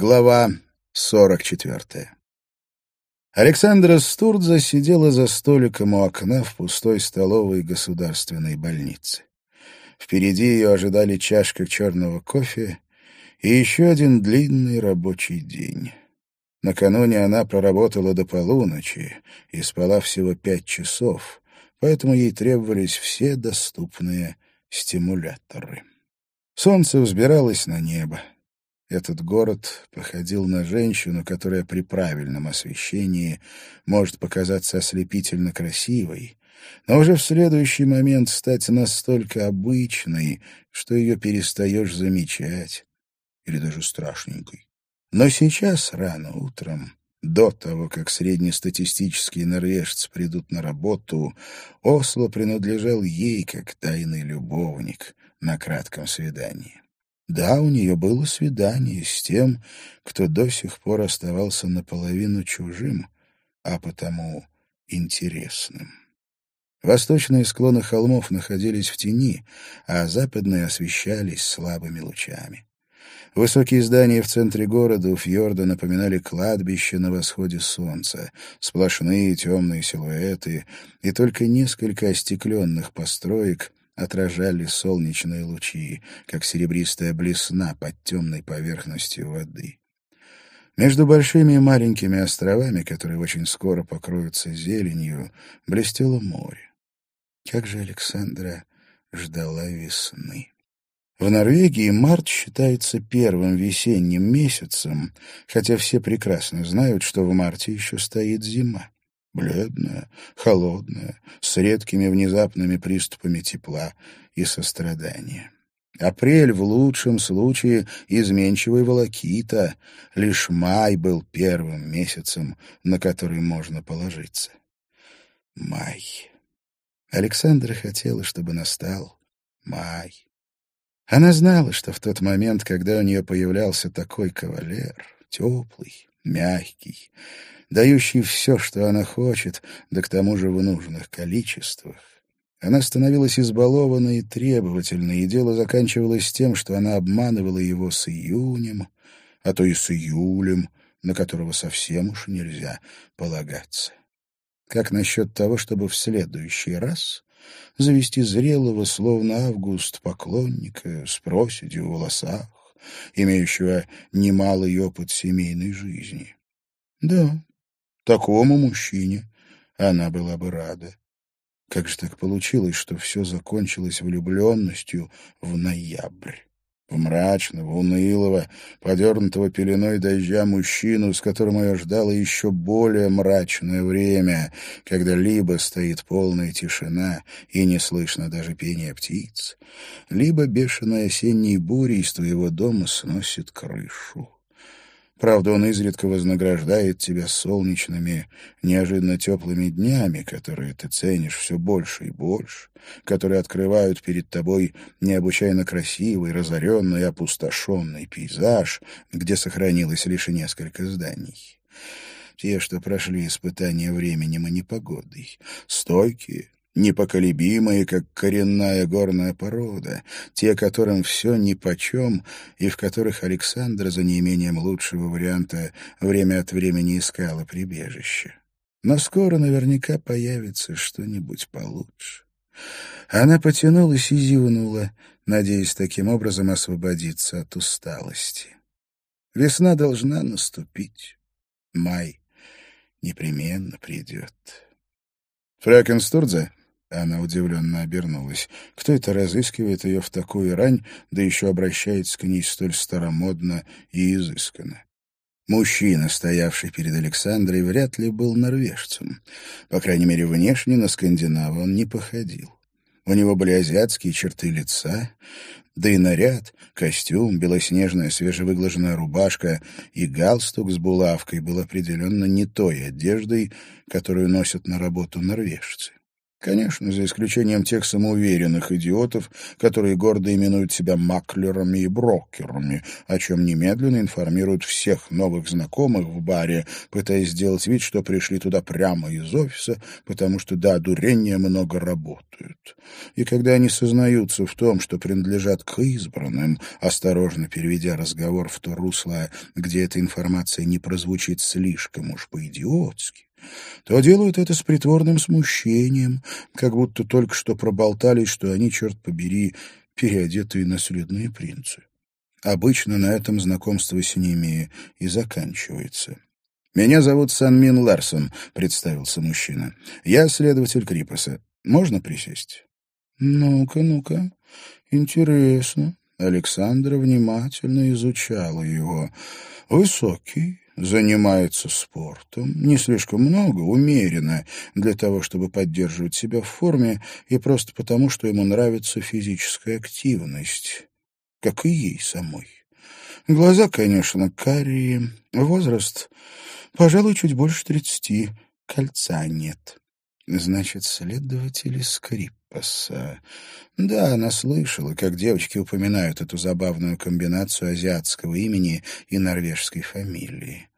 Глава 44. Александра Стурдза сидела за столиком у окна в пустой столовой государственной больницы. Впереди ее ожидали чашка черного кофе и еще один длинный рабочий день. Накануне она проработала до полуночи и спала всего пять часов, поэтому ей требовались все доступные стимуляторы. Солнце взбиралось на небо. Этот город походил на женщину, которая при правильном освещении может показаться ослепительно красивой, но уже в следующий момент стать настолько обычной, что ее перестаешь замечать, или даже страшненькой. Но сейчас, рано утром, до того, как среднестатистические норвежцы придут на работу, Осло принадлежал ей как тайный любовник на кратком свидании. Да, у нее было свидание с тем, кто до сих пор оставался наполовину чужим, а потому интересным. Восточные склоны холмов находились в тени, а западные освещались слабыми лучами. Высокие здания в центре города у фьорда напоминали кладбище на восходе солнца, сплошные темные силуэты и только несколько остекленных построек отражали солнечные лучи, как серебристая блесна под темной поверхностью воды. Между большими и маленькими островами, которые очень скоро покроются зеленью, блестело море. Как же Александра ждала весны. В Норвегии март считается первым весенним месяцем, хотя все прекрасно знают, что в марте еще стоит зима бледная, холодная, с редкими внезапными приступами тепла и сострадания. Апрель в лучшем случае изменчивый волокита, лишь май был первым месяцем, на который можно положиться. Май. Александра хотела, чтобы настал май. Она знала, что в тот момент, когда у нее появлялся такой кавалер, теплый, мягкий, дающий все, что она хочет, да к тому же в нужных количествах. Она становилась избалованной и требовательной, и дело заканчивалось тем, что она обманывала его с июнем, а то и с июлем, на которого совсем уж нельзя полагаться. Как насчет того, чтобы в следующий раз завести зрелого, словно август, поклонника с проседью в волосах, имеющего немалый опыт семейной жизни? Да, Такому мужчине она была бы рада. Как же так получилось, что все закончилось влюбленностью в ноябрь? В мрачного, унылого, подернутого пеленой дождя мужчину, с которым ее ждало еще более мрачное время, когда либо стоит полная тишина и не слышно даже пения птиц, либо бешеная осенней буря из твоего дома сносит крышу. Правда, он изредка вознаграждает тебя солнечными, неожиданно теплыми днями, которые ты ценишь все больше и больше, которые открывают перед тобой необычайно красивый, разоренный опустошенный пейзаж, где сохранилось лишь несколько зданий. Те, что прошли испытания временем и непогодой, стойкие, непоколебимые, как коренная горная порода, те, которым все нипочем, и в которых Александр, за неимением лучшего варианта, время от времени искала прибежище. Но скоро наверняка появится что-нибудь получше. Она потянулась и зевнула, надеясь таким образом освободиться от усталости. Весна должна наступить. Май непременно придет. «Фрэкенстурдзе?» Она удивленно обернулась. Кто это разыскивает ее в такую рань, да еще обращается к ней столь старомодно и изысканно? Мужчина, стоявший перед Александрой, вряд ли был норвежцем. По крайней мере, внешне на скандинава он не походил. У него были азиатские черты лица, да и наряд, костюм, белоснежная свежевыглаженная рубашка и галстук с булавкой был определенно не той одеждой, которую носят на работу норвежцы. Конечно, за исключением тех самоуверенных идиотов, которые гордо именуют себя маклерами и брокерами, о чем немедленно информируют всех новых знакомых в баре, пытаясь сделать вид, что пришли туда прямо из офиса, потому что до одурения много работают. И когда они сознаются в том, что принадлежат к избранным, осторожно переведя разговор в то русло, где эта информация не прозвучит слишком уж по-идиотски, то делают это с притворным смущением, как будто только что проболтались, что они, черт побери, переодетые наследные принцы. Обычно на этом знакомство с ними и заканчивается. «Меня зовут Санмин Ларсон», — представился мужчина. «Я следователь Крипаса. Можно присесть?» «Ну-ка, ну-ка. Интересно». Александра внимательно изучала его. «Высокий, занимается спортом, не слишком много, умеренно, для того, чтобы поддерживать себя в форме, и просто потому, что ему нравится физическая активность, как и ей самой. Глаза, конечно, карие, возраст, пожалуй, чуть больше тридцати, кольца нет. Значит, следователь из Криппаса. Да, она слышала, как девочки упоминают эту забавную комбинацию азиатского имени и норвежской фамилии.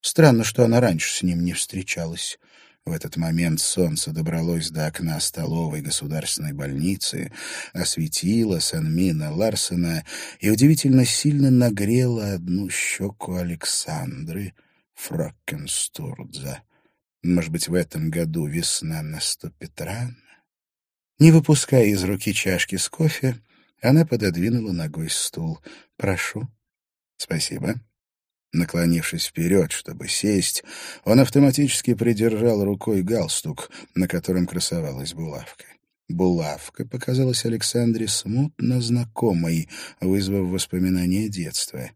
Странно, что она раньше с ним не встречалась. В этот момент солнце добралось до окна столовой государственной больницы, осветило Санмина Ларсена и удивительно сильно нагрело одну щеку Александры Фроккенстурдза. Может быть, в этом году весна наступит рано? Не выпуская из руки чашки с кофе, она пододвинула ногой стул. «Прошу». «Спасибо». Наклонившись вперед, чтобы сесть, он автоматически придержал рукой галстук, на котором красовалась булавка. Булавка показалась Александре смутно знакомой, вызвав воспоминания детства.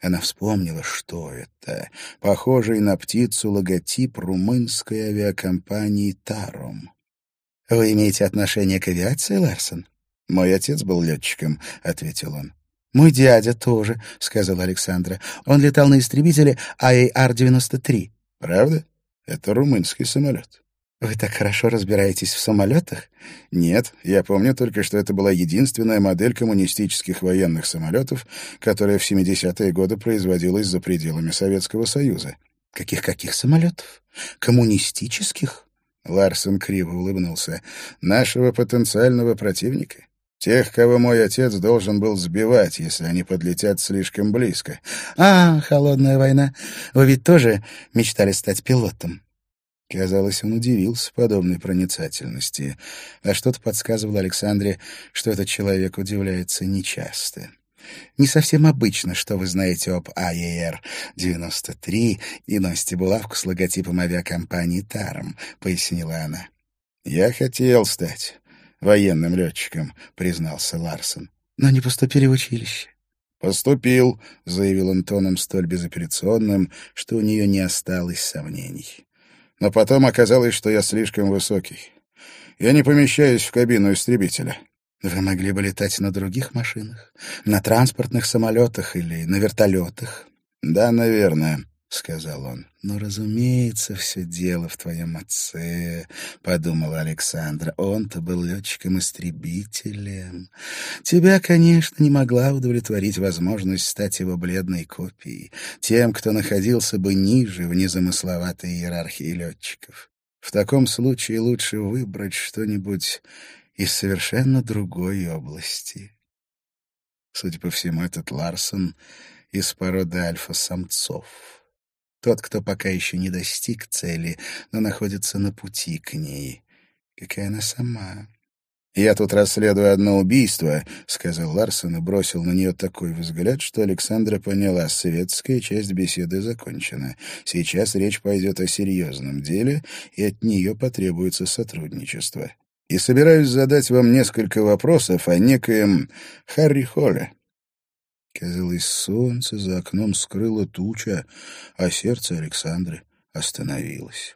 Она вспомнила, что это. Похожий на птицу логотип румынской авиакомпании «Таром». «Вы имеете отношение к авиации, Ларсон?» «Мой отец был летчиком», — ответил он. «Мой дядя тоже», — сказала Александра. «Он летал на истребителе ААР-93». «Правда? Это румынский самолет». «Вы так хорошо разбираетесь в самолетах?» «Нет, я помню только, что это была единственная модель коммунистических военных самолетов, которая в 70-е годы производилась за пределами Советского Союза». «Каких-каких самолетов? Коммунистических?» Ларсон криво улыбнулся. «Нашего потенциального противника. Тех, кого мой отец должен был сбивать, если они подлетят слишком близко. А, холодная война. Вы ведь тоже мечтали стать пилотом? Казалось, он удивился подобной проницательности, а что-то подсказывало Александре, что этот человек удивляется нечасто. Не совсем обычно, что вы знаете об АЕР-93 и носите булавку с логотипом авиакомпании «Таром», — пояснила она. «Я хотел стать военным летчиком», — признался Ларсон. «Но не поступили в училище». «Поступил», — заявил он тоном столь безапелляционным, что у нее не осталось сомнений. «Но потом оказалось, что я слишком высокий. Я не помещаюсь в кабину истребителя». «Вы могли бы летать на других машинах, на транспортных самолетах или на вертолетах?» «Да, наверное», — сказал он. «Ну, разумеется, все дело в твоем отце», — подумала Александра. «Он-то был летчиком-истребителем. Тебя, конечно, не могла удовлетворить возможность стать его бледной копией, тем, кто находился бы ниже в незамысловатой иерархии летчиков. В таком случае лучше выбрать что-нибудь из совершенно другой области». Судя по всему, этот Ларсон из породы альфа-самцов. Тот, кто пока еще не достиг цели, но находится на пути к ней. Какая она сама. «Я тут расследую одно убийство», — сказал Ларсон и бросил на нее такой взгляд, что Александра поняла, светская часть беседы закончена. Сейчас речь пойдет о серьезном деле, и от нее потребуется сотрудничество. И собираюсь задать вам несколько вопросов о некоем Харри Холле. Казалось, солнце за окном скрыло туча, а сердце Александры остановилось.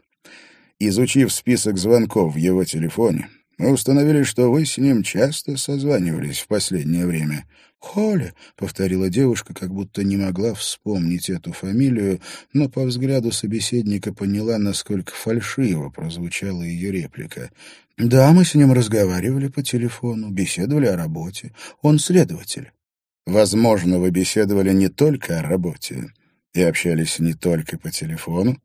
Изучив список звонков в его телефоне, мы установили, что вы с ним часто созванивались в последнее время. «Холли», — повторила девушка, как будто не могла вспомнить эту фамилию, но по взгляду собеседника поняла, насколько фальшиво прозвучала ее реплика. «Да, мы с ним разговаривали по телефону, беседовали о работе. Он следователь». «Возможно, вы беседовали не только о работе и общались не только по телефону?»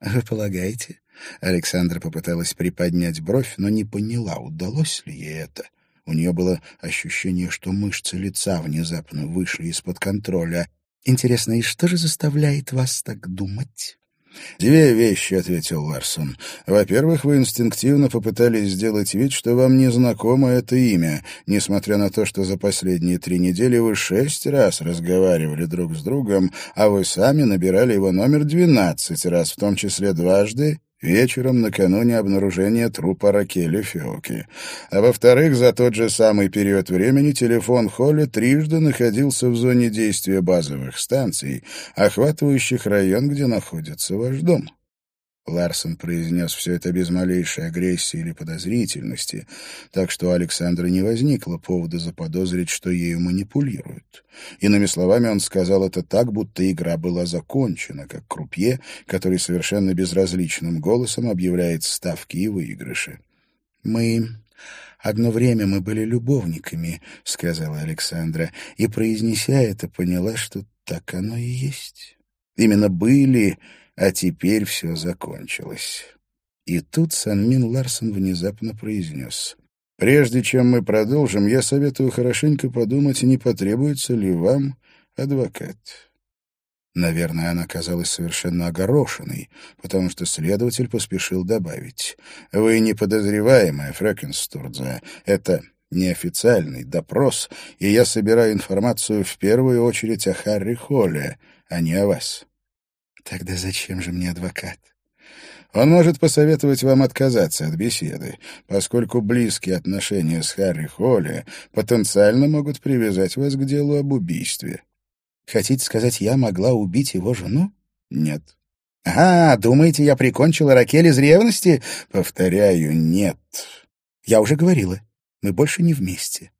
«Вы полагаете?» Александра попыталась приподнять бровь, но не поняла, удалось ли ей это. У нее было ощущение, что мышцы лица внезапно вышли из-под контроля. «Интересно, и что же заставляет вас так думать?» «Две вещи», — ответил Ларсон. «Во-первых, вы инстинктивно попытались сделать вид, что вам не знакомо это имя, несмотря на то, что за последние три недели вы шесть раз разговаривали друг с другом, а вы сами набирали его номер двенадцать раз, в том числе дважды вечером накануне обнаружения трупа Ракели Феоки. А во-вторых, за тот же самый период времени телефон Холли трижды находился в зоне действия базовых станций, охватывающих район, где находится ваш дом. Ларсон произнес все это без малейшей агрессии или подозрительности, так что у Александра не возникло повода заподозрить, что ею манипулируют. Иными словами, он сказал это так, будто игра была закончена, как крупье, который совершенно безразличным голосом объявляет ставки и выигрыши. «Мы Одно время мы были любовниками, — сказала Александра, и, произнеся это, поняла, что так оно и есть. Именно были а теперь все закончилось. И тут Санмин Ларсон внезапно произнес. «Прежде чем мы продолжим, я советую хорошенько подумать, не потребуется ли вам адвокат». Наверное, она казалась совершенно огорошенной, потому что следователь поспешил добавить. «Вы не подозреваемая, Фрэкенстурдзе. Это неофициальный допрос, и я собираю информацию в первую очередь о Харри Холле, а не о вас. Тогда зачем же мне адвокат? Он может посоветовать вам отказаться от беседы, поскольку близкие отношения с Харри Холли потенциально могут привязать вас к делу об убийстве. Хотите сказать, я могла убить его жену? Нет. А, думаете, я прикончила Ракель из ревности? Повторяю, нет. Я уже говорила, мы больше не вместе.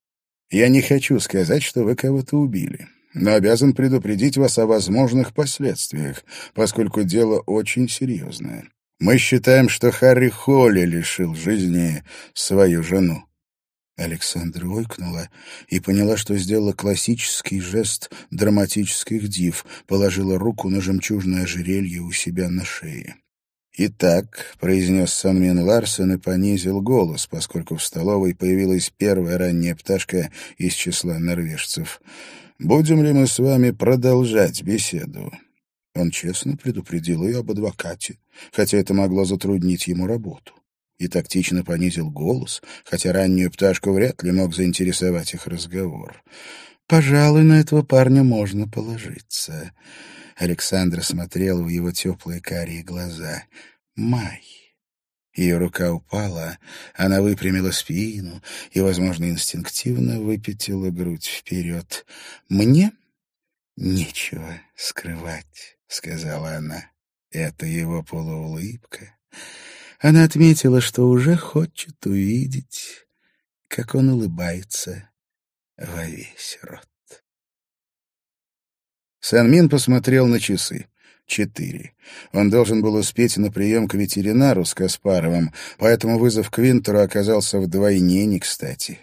Я не хочу сказать, что вы кого-то убили но обязан предупредить вас о возможных последствиях, поскольку дело очень серьезное. Мы считаем, что Харри Холли лишил жизни свою жену». Александра ойкнула и поняла, что сделала классический жест драматических див, положила руку на жемчужное ожерелье у себя на шее. «Итак», — произнес Санмин Ларсен и понизил голос, поскольку в столовой появилась первая ранняя пташка из числа норвежцев — будем ли мы с вами продолжать беседу?» Он честно предупредил ее об адвокате, хотя это могло затруднить ему работу. И тактично понизил голос, хотя раннюю пташку вряд ли мог заинтересовать их разговор. «Пожалуй, на этого парня можно положиться». Александр смотрел в его теплые карие глаза. «Май». Ее рука упала, она выпрямила спину и, возможно, инстинктивно выпятила грудь вперед. «Мне нечего скрывать», — сказала она. Это его полуулыбка. Она отметила, что уже хочет увидеть, как он улыбается во весь рот. Санмин посмотрел на часы четыре. Он должен был успеть на прием к ветеринару с Каспаровым, поэтому вызов к Винтеру оказался вдвойне не кстати.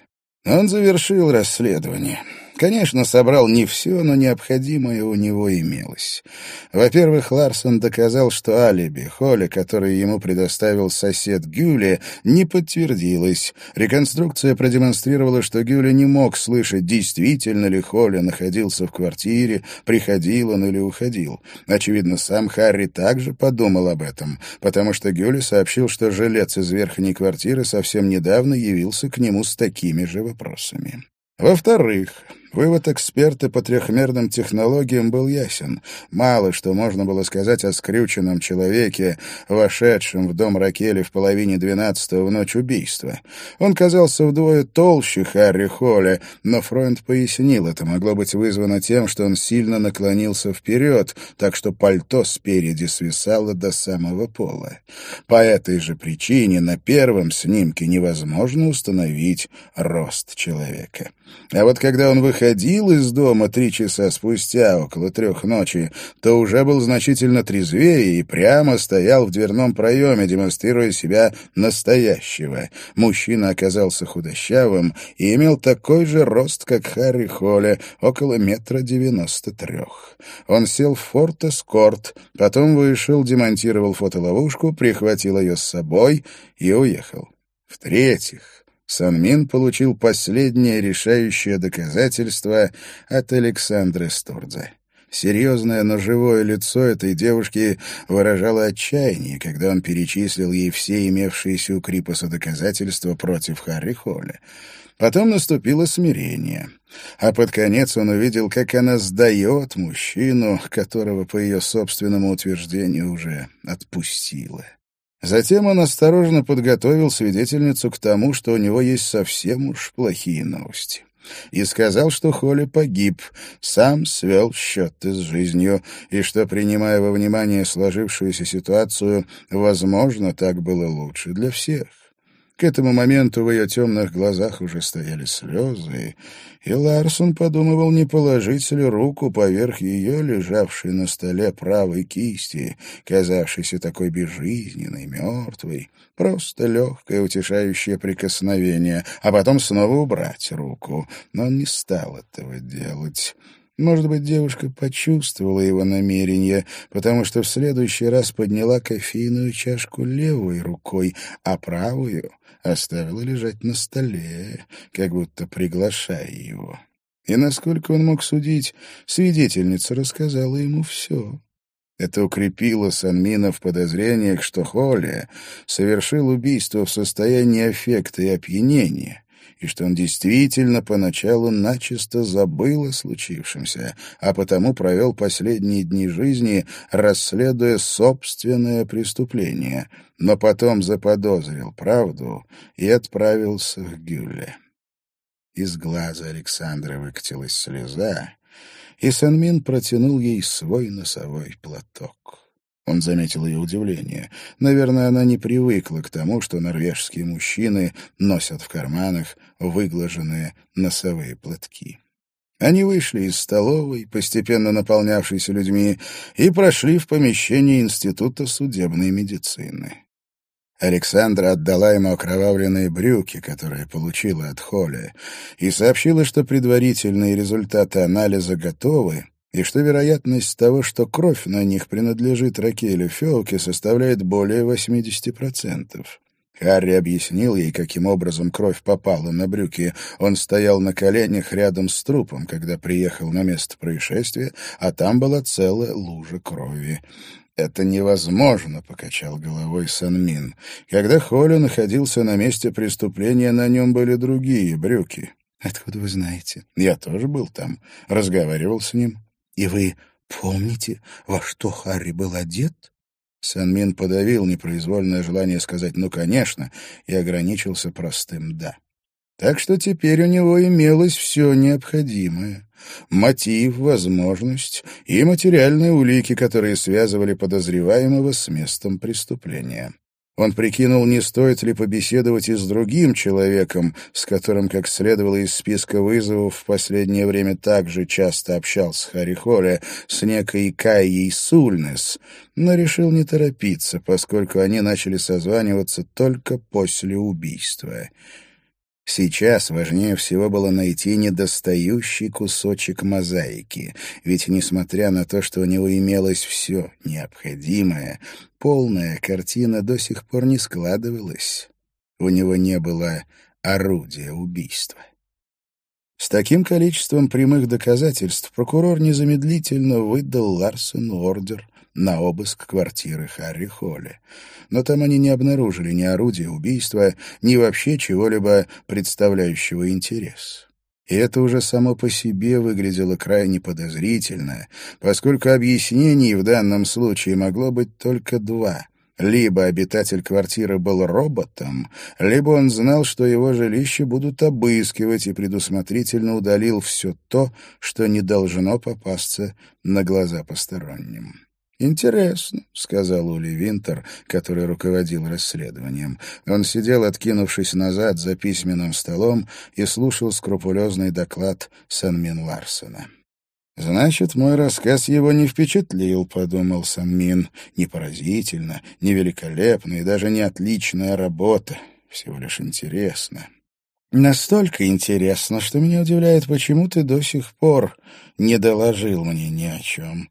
Он завершил расследование. Конечно, собрал не все, но необходимое у него имелось. Во-первых, Ларсон доказал, что алиби Холли, которое ему предоставил сосед Гюли, не подтвердилось. Реконструкция продемонстрировала, что Гюли не мог слышать, действительно ли Холли находился в квартире, приходил он или уходил. Очевидно, сам Харри также подумал об этом, потому что Гюли сообщил, что жилец из верхней квартиры совсем недавно явился к нему с такими же вопросами. Во-вторых, Вывод эксперта по трехмерным технологиям был ясен. Мало что можно было сказать о скрюченном человеке, вошедшем в дом Ракели в половине двенадцатого в ночь убийства. Он казался вдвое толще Харри Холля, но Фройнд пояснил, это могло быть вызвано тем, что он сильно наклонился вперед, так что пальто спереди свисало до самого пола. По этой же причине на первом снимке невозможно установить рост человека. А вот когда он выходил выходил из дома три часа спустя, около трех ночи, то уже был значительно трезвее и прямо стоял в дверном проеме, демонстрируя себя настоящего. Мужчина оказался худощавым и имел такой же рост, как Харри Холли, около метра девяносто трех. Он сел в форт Эскорт, потом вышел, демонтировал фотоловушку, прихватил ее с собой и уехал. В-третьих, Санмин получил последнее решающее доказательство от Александры Стурдзе. Серьезное, но живое лицо этой девушки выражало отчаяние, когда он перечислил ей все имевшиеся у Крипаса доказательства против Харри Холля. Потом наступило смирение. А под конец он увидел, как она сдает мужчину, которого, по ее собственному утверждению, уже отпустила. Затем он осторожно подготовил свидетельницу к тому, что у него есть совсем уж плохие новости. И сказал, что Холли погиб, сам свел счеты с жизнью, и что, принимая во внимание сложившуюся ситуацию, возможно, так было лучше для всех. К этому моменту в ее темных глазах уже стояли слезы, и Ларсон подумывал, не положить ли руку поверх ее, лежавшей на столе правой кисти, казавшейся такой безжизненной, мертвой, просто легкое утешающее прикосновение, а потом снова убрать руку. Но он не стал этого делать. Может быть, девушка почувствовала его намерение, потому что в следующий раз подняла кофейную чашку левой рукой, а правую оставила лежать на столе, как будто приглашая его. И, насколько он мог судить, свидетельница рассказала ему все. Это укрепило Санмина в подозрениях, что Холли совершил убийство в состоянии аффекта и опьянения, и что он действительно поначалу начисто забыл о случившемся, а потому провел последние дни жизни, расследуя собственное преступление, но потом заподозрил правду и отправился к Гюле. Из глаза Александра выкатилась слеза, и Санмин протянул ей свой носовой платок. Он заметил ее удивление. Наверное, она не привыкла к тому, что норвежские мужчины носят в карманах выглаженные носовые платки. Они вышли из столовой, постепенно наполнявшейся людьми, и прошли в помещение Института судебной медицины. Александра отдала ему окровавленные брюки, которые получила от Холли, и сообщила, что предварительные результаты анализа готовы, и что вероятность того, что кровь на них принадлежит Ракелю Феоке, составляет более 80%. Харри объяснил ей, каким образом кровь попала на брюки. Он стоял на коленях рядом с трупом, когда приехал на место происшествия, а там была целая лужа крови. «Это невозможно», — покачал головой Санмин. «Когда Холли находился на месте преступления, на нем были другие брюки». «Откуда вы знаете?» «Я тоже был там, разговаривал с ним». «И вы помните, во что Харри был одет?» Санмин подавил непроизвольное желание сказать «ну, конечно», и ограничился простым «да». Так что теперь у него имелось все необходимое. Мотив, возможность и материальные улики, которые связывали подозреваемого с местом преступления. Он прикинул, не стоит ли побеседовать и с другим человеком, с которым, как следовало из списка вызовов, в последнее время также часто общался Харри Холля, с некой Кайей Сульнес, но решил не торопиться, поскольку они начали созваниваться только после убийства. Сейчас важнее всего было найти недостающий кусочек мозаики, ведь, несмотря на то, что у него имелось все необходимое, полная картина до сих пор не складывалась. У него не было орудия убийства. С таким количеством прямых доказательств прокурор незамедлительно выдал Ларсену ордер на обыск квартиры Харри Холли. Но там они не обнаружили ни орудия убийства, ни вообще чего-либо представляющего интерес. И это уже само по себе выглядело крайне подозрительно, поскольку объяснений в данном случае могло быть только два. Либо обитатель квартиры был роботом, либо он знал, что его жилище будут обыскивать и предусмотрительно удалил все то, что не должно попасться на глаза посторонним. «Интересно», — сказал Ули Винтер, который руководил расследованием. Он сидел, откинувшись назад за письменным столом, и слушал скрупулезный доклад Санмин Ларсена. «Значит, мой рассказ его не впечатлил», — подумал Санмин. «Не поразительно, не великолепно и даже не отличная работа. Всего лишь интересно». «Настолько интересно, что меня удивляет, почему ты до сих пор не доложил мне ни о чем.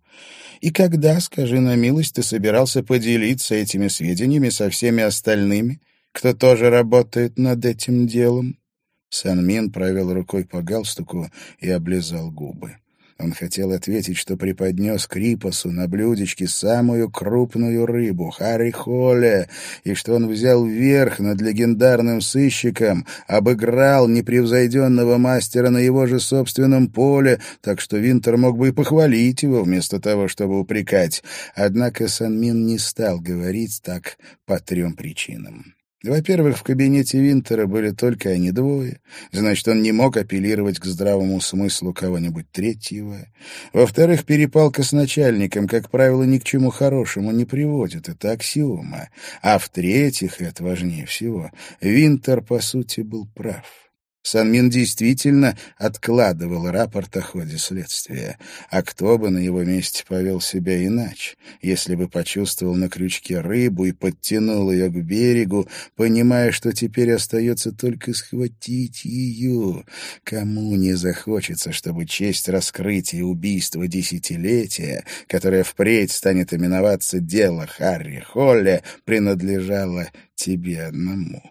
И когда, скажи на милость, ты собирался поделиться этими сведениями со всеми остальными, кто тоже работает над этим делом?» Санмин провел рукой по галстуку и облизал губы. Он хотел ответить, что преподнес Крипосу на блюдечке самую крупную рыбу — Харри Холле, и что он взял верх над легендарным сыщиком, обыграл непревзойденного мастера на его же собственном поле, так что Винтер мог бы и похвалить его вместо того, чтобы упрекать. Однако Санмин не стал говорить так по трем причинам. Во-первых, в кабинете Винтера были только они двое, значит, он не мог апеллировать к здравому смыслу кого-нибудь третьего. Во-вторых, перепалка с начальником, как правило, ни к чему хорошему не приводит, это аксиома. А в-третьих, это важнее всего, Винтер, по сути, был прав. Санмин действительно откладывал рапорт о ходе следствия. А кто бы на его месте повел себя иначе, если бы почувствовал на крючке рыбу и подтянул ее к берегу, понимая, что теперь остается только схватить ее? Кому не захочется, чтобы честь раскрытия убийства десятилетия, которое впредь станет именоваться «Дело Харри Холля», принадлежало тебе одному?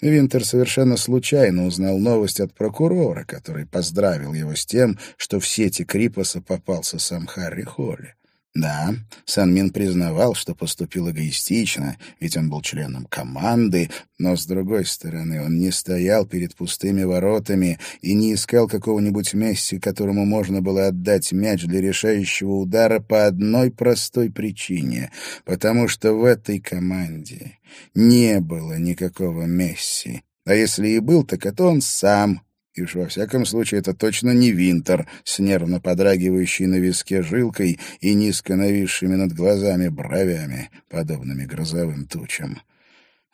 Винтер совершенно случайно узнал новость от прокурора, который поздравил его с тем, что в сети Крипоса попался сам Харри Холли. Да, Санмин признавал, что поступил эгоистично, ведь он был членом команды, но, с другой стороны, он не стоял перед пустыми воротами и не искал какого-нибудь Месси, которому можно было отдать мяч для решающего удара по одной простой причине, потому что в этой команде не было никакого Месси. А если и был, так это он сам, и уж во всяком случае это точно не Винтер с нервно подрагивающей на виске жилкой и низко нависшими над глазами бровями, подобными грозовым тучам.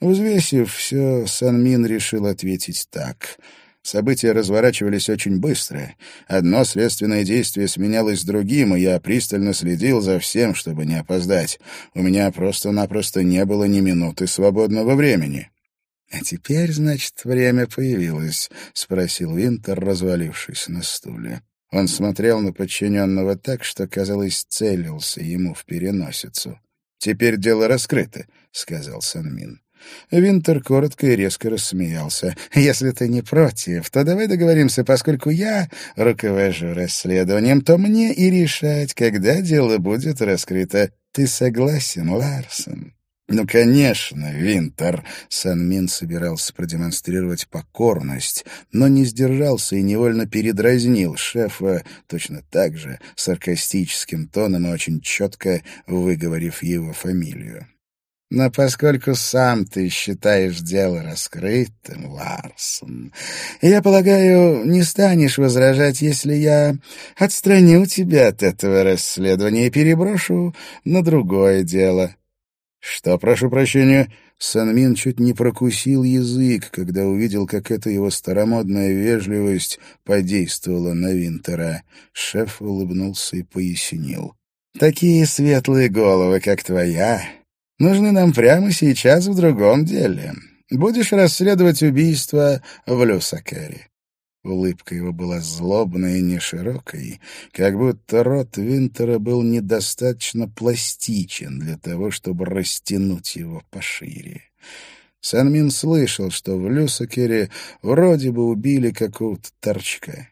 Взвесив все, Санмин решил ответить так. События разворачивались очень быстро. Одно следственное действие сменялось другим, и я пристально следил за всем, чтобы не опоздать. У меня просто-напросто не было ни минуты свободного времени. «А теперь, значит, время появилось?» — спросил Винтер, развалившись на стуле. Он смотрел на подчиненного так, что, казалось, целился ему в переносицу. «Теперь дело раскрыто», — сказал Санмин. Винтер коротко и резко рассмеялся. «Если ты не против, то давай договоримся, поскольку я руковожу расследованием, то мне и решать, когда дело будет раскрыто. Ты согласен, Ларсон?» «Ну, конечно, Винтер!» Санмин собирался продемонстрировать покорность, но не сдержался и невольно передразнил шефа точно так же, саркастическим тоном и очень четко выговорив его фамилию. Но поскольку сам ты считаешь дело раскрытым, Ларсон, я полагаю, не станешь возражать, если я отстраню тебя от этого расследования и переброшу на другое дело. «Что, прошу прощения?» Санмин чуть не прокусил язык, когда увидел, как эта его старомодная вежливость подействовала на Винтера. Шеф улыбнулся и пояснил. «Такие светлые головы, как твоя, нужны нам прямо сейчас в другом деле. Будешь расследовать убийство в Люсакере. Улыбка его была злобной и неширокой, как будто рот Винтера был недостаточно пластичен для того, чтобы растянуть его пошире. Санмин слышал, что в Люсакере вроде бы убили какого-то торчка.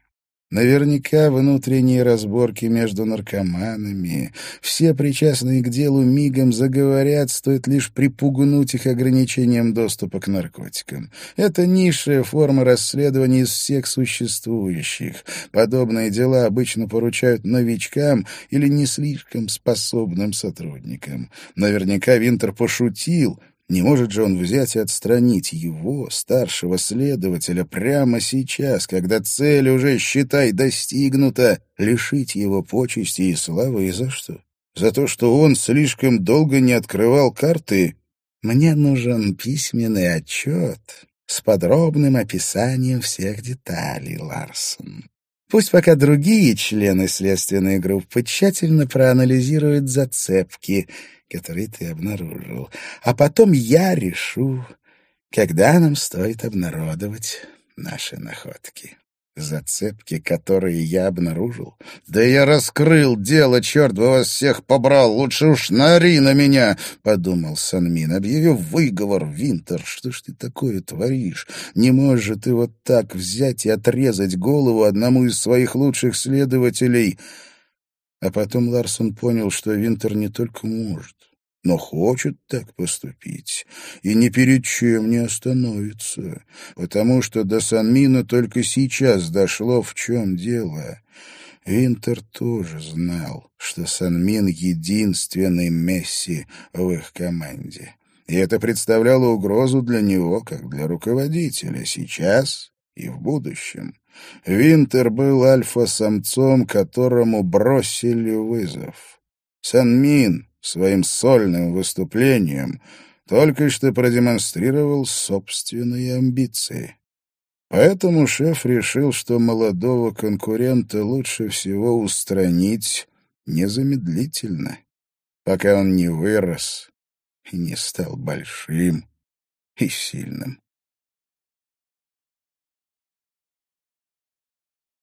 Наверняка внутренние разборки между наркоманами. Все причастные к делу мигом заговорят, стоит лишь припугнуть их ограничением доступа к наркотикам. Это низшая форма расследования из всех существующих. Подобные дела обычно поручают новичкам или не слишком способным сотрудникам. Наверняка Винтер пошутил, не может же он взять и отстранить его, старшего следователя, прямо сейчас, когда цель уже, считай, достигнута, лишить его почести и славы, и за что? За то, что он слишком долго не открывал карты? Мне нужен письменный отчет с подробным описанием всех деталей, Ларсон. Пусть пока другие члены следственной группы тщательно проанализируют зацепки, которые ты обнаружил, а потом я решу, когда нам стоит обнародовать наши находки. Зацепки, которые я обнаружил. Да я раскрыл дело, черт бы вас всех побрал, лучше уж нари на меня, — подумал Санмин, объявив выговор. Винтер, что ж ты такое творишь? Не можешь же ты вот так взять и отрезать голову одному из своих лучших следователей. А потом Ларсон понял, что Винтер не только может, но хочет так поступить и ни перед чем не остановится, потому что до Санмина только сейчас дошло, в чем дело. Винтер тоже знал, что Санмин — единственный Месси в их команде. И это представляло угрозу для него, как для руководителя, сейчас и в будущем. Винтер был альфа-самцом, которому бросили вызов. Санмин своим сольным выступлением только что продемонстрировал собственные амбиции. Поэтому шеф решил, что молодого конкурента лучше всего устранить незамедлительно, пока он не вырос и не стал большим и сильным.